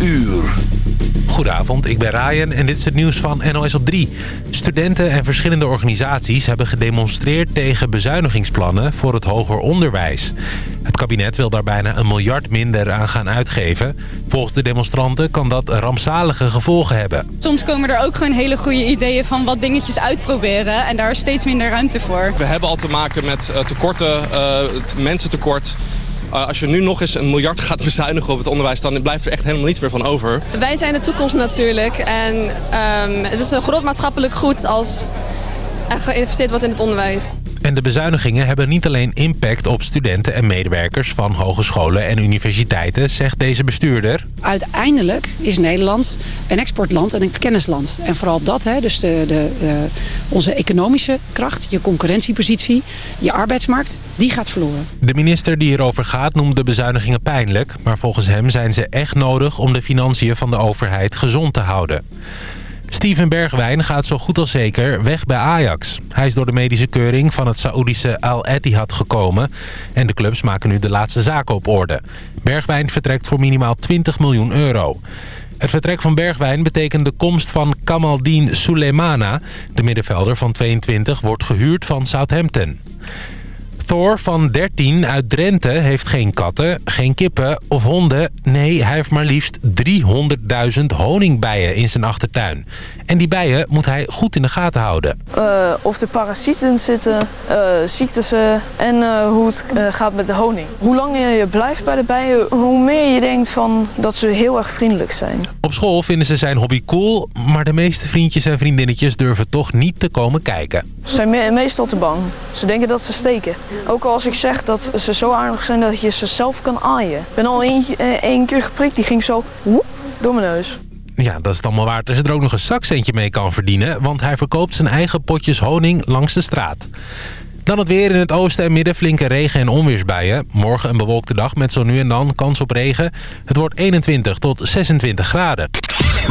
uur. Goedenavond, ik ben Ryan en dit is het nieuws van NOS op 3. Studenten en verschillende organisaties hebben gedemonstreerd tegen bezuinigingsplannen voor het hoger onderwijs. Het kabinet wil daar bijna een miljard minder aan gaan uitgeven. Volgens de demonstranten kan dat rampzalige gevolgen hebben. Soms komen er ook gewoon hele goede ideeën van wat dingetjes uitproberen en daar is steeds minder ruimte voor. We hebben al te maken met uh, tekorten, uh, het mensentekort. Uh, als je nu nog eens een miljard gaat bezuinigen op het onderwijs... dan blijft er echt helemaal niets meer van over. Wij zijn de toekomst natuurlijk. En um, het is een groot maatschappelijk goed als er geïnvesteerd wordt in het onderwijs. En de bezuinigingen hebben niet alleen impact op studenten en medewerkers van hogescholen en universiteiten, zegt deze bestuurder. Uiteindelijk is Nederland een exportland en een kennisland. En vooral dat, hè, dus de, de, de, onze economische kracht, je concurrentiepositie, je arbeidsmarkt, die gaat verloren. De minister die hierover gaat noemt de bezuinigingen pijnlijk. Maar volgens hem zijn ze echt nodig om de financiën van de overheid gezond te houden. Steven Bergwijn gaat zo goed als zeker weg bij Ajax. Hij is door de medische keuring van het Saoedische Al Etihad gekomen. En de clubs maken nu de laatste zaken op orde. Bergwijn vertrekt voor minimaal 20 miljoen euro. Het vertrek van Bergwijn betekent de komst van Kamaldeen Suleimana. De middenvelder van 22 wordt gehuurd van Southampton. Thor van 13 uit Drenthe heeft geen katten, geen kippen of honden. Nee, hij heeft maar liefst 300.000 honingbijen in zijn achtertuin. En die bijen moet hij goed in de gaten houden. Uh, of er parasieten zitten, uh, ziektes uh, en hoe het gaat met de honing. Hoe langer je blijft bij de bijen, hoe meer je denkt van dat ze heel erg vriendelijk zijn. Op school vinden ze zijn hobby cool, maar de meeste vriendjes en vriendinnetjes durven toch niet te komen kijken. Ze zijn me meestal te bang. Ze denken dat ze steken. Ook als ik zeg dat ze zo aardig zijn dat je ze zelf kan aaien. Ik ben al één, één keer geprikt, die ging zo woep, door mijn neus. Ja, dat is het allemaal waard. Als je er ook nog een zakcentje mee kan verdienen. Want hij verkoopt zijn eigen potjes honing langs de straat. Dan het weer in het oosten en midden flinke regen- en onweersbuien. Morgen een bewolkte dag met zo nu en dan kans op regen. Het wordt 21 tot 26 graden.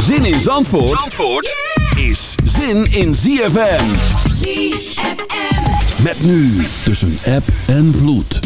Zin in Zandvoort, Zandvoort is zin in ZFM. ZFM. Met nu tussen app en vloed.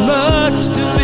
much to be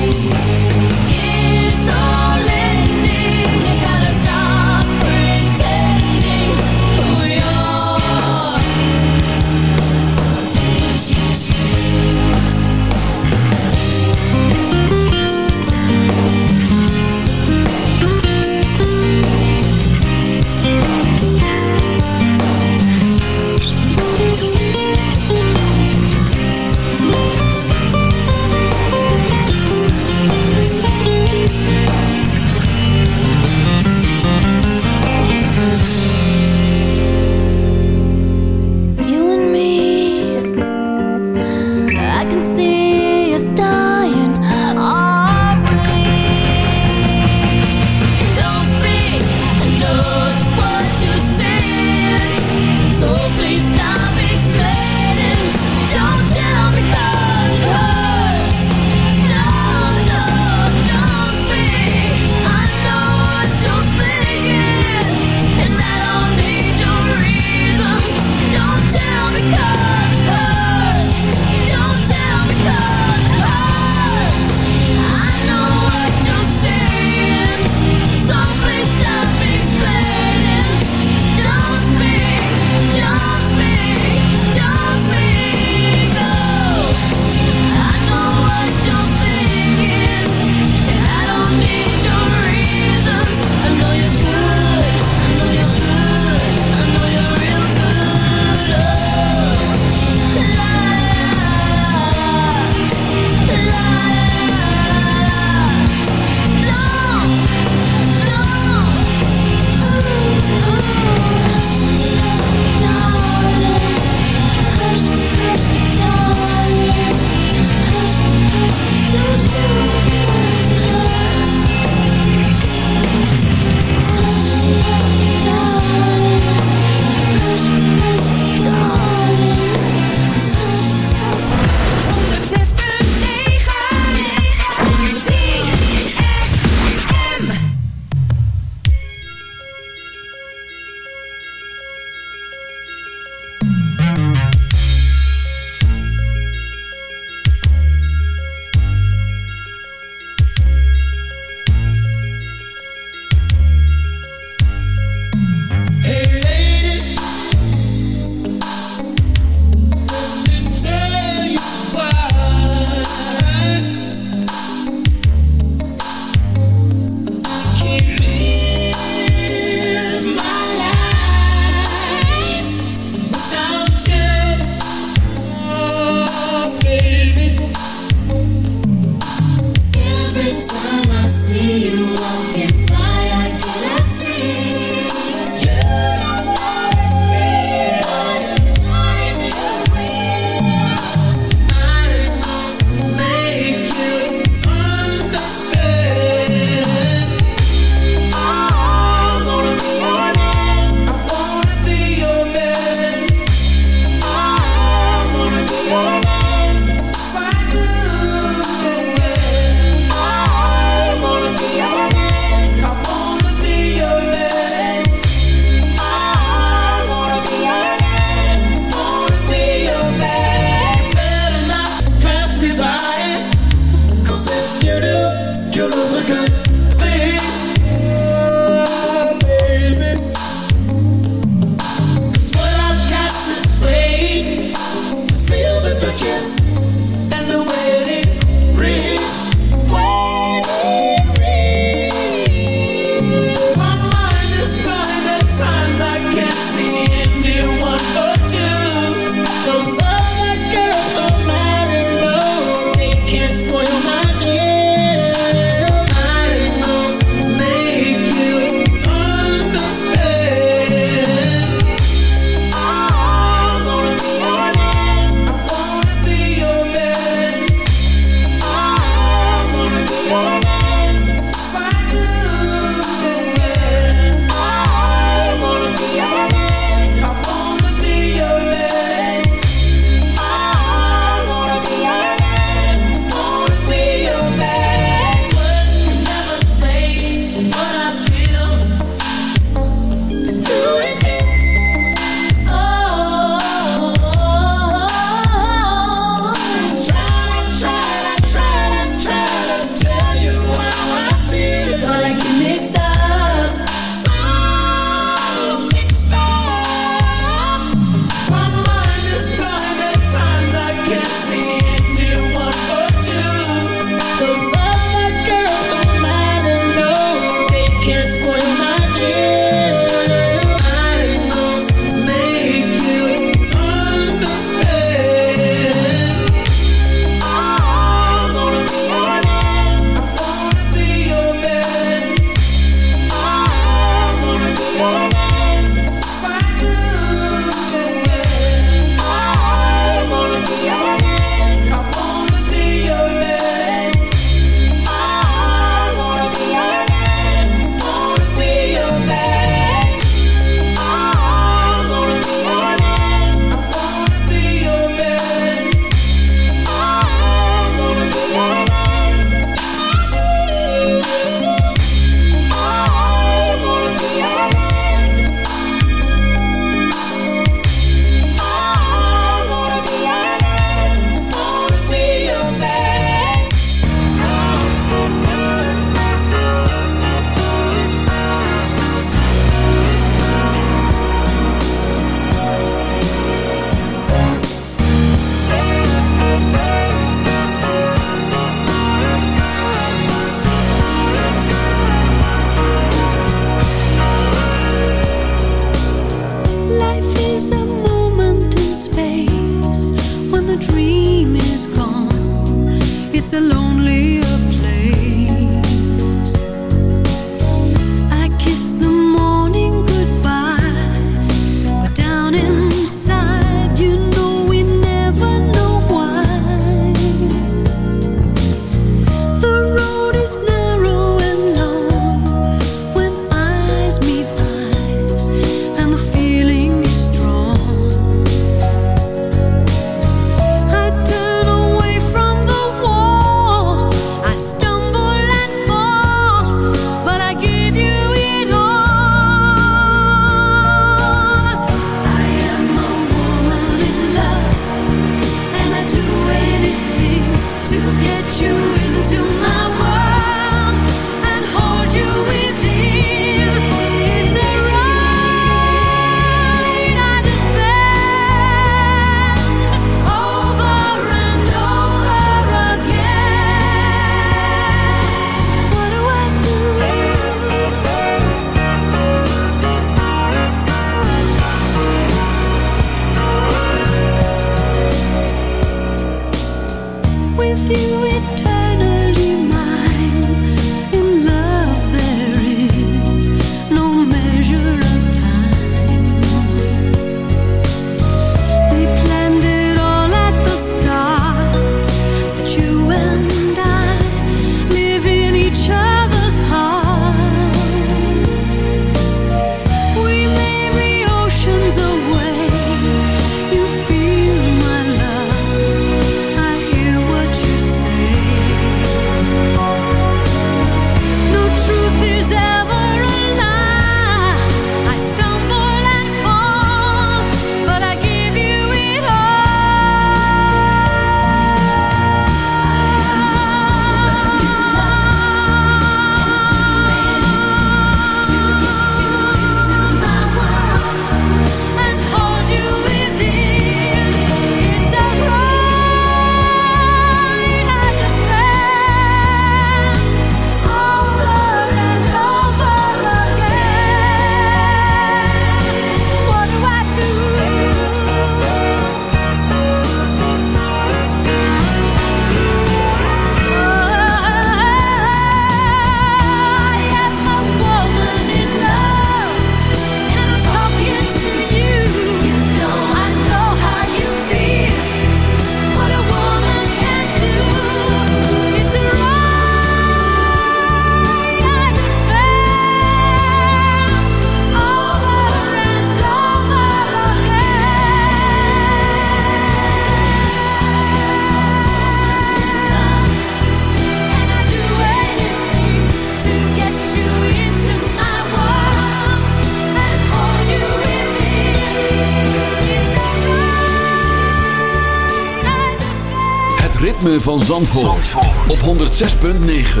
Van Zandvoort, op 106.9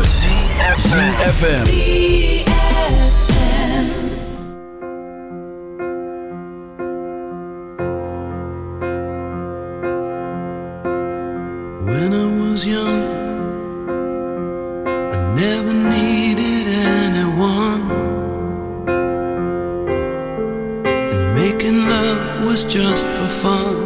CFFM When I was young, I never needed anyone. And making love was just for fun.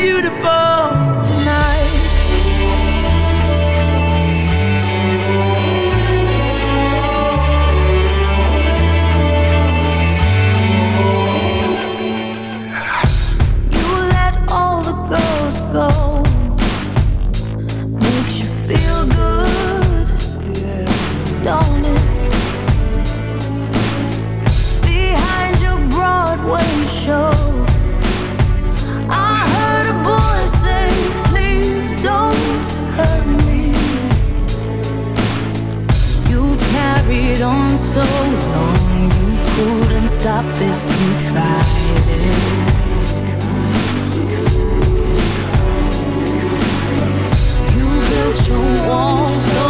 Beautiful stop if you tried it. You built your wall